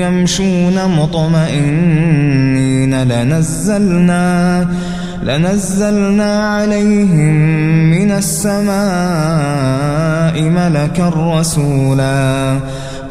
يمشون مطمئنين لنزلنا لنزلنا عليهم من السماء ملكا رسولا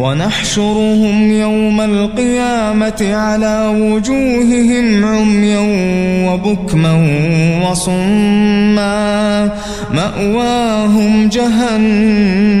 ونحشرهم يوم القيامة على وجوههم عميا وبكما وصما مأواهم جهنم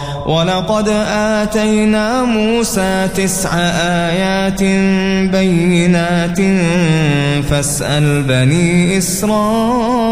ولقد آتينا موسى تسع آيات بينات فاسأل بني إسرائيل.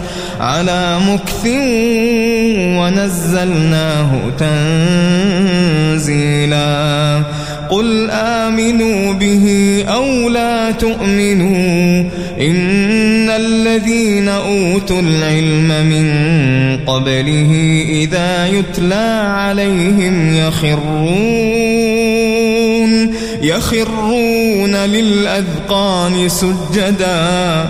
على مكث ونزلناه تنزيلا. قل آمنوا به أو لا تؤمنوا إن الذين أوتوا العلم من قبله إذا يتلى عليهم يخرون يخرون للأذقان سجدا.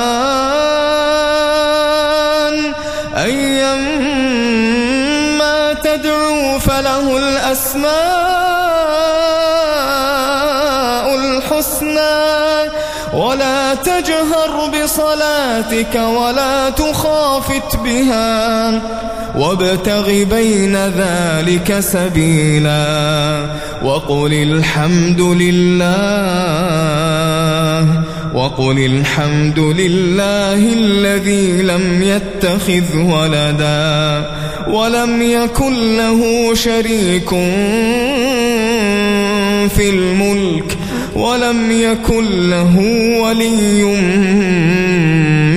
أيما تدعوا فله الأسماء الحسنى ولا تجهر بصلاتك ولا تخافت بها وابتغ بين ذلك سبيلا وقل الحمد لله وقل الحمد لله الذي لم يتخذ ولدا ولم يكن له شريك في الملك ولم يكن له ولي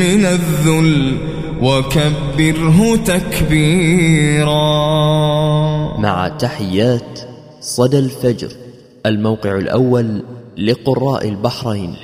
من الذل وكبره تكبيرا. مع تحيات صدى الفجر الموقع الأول لقراء البحرين.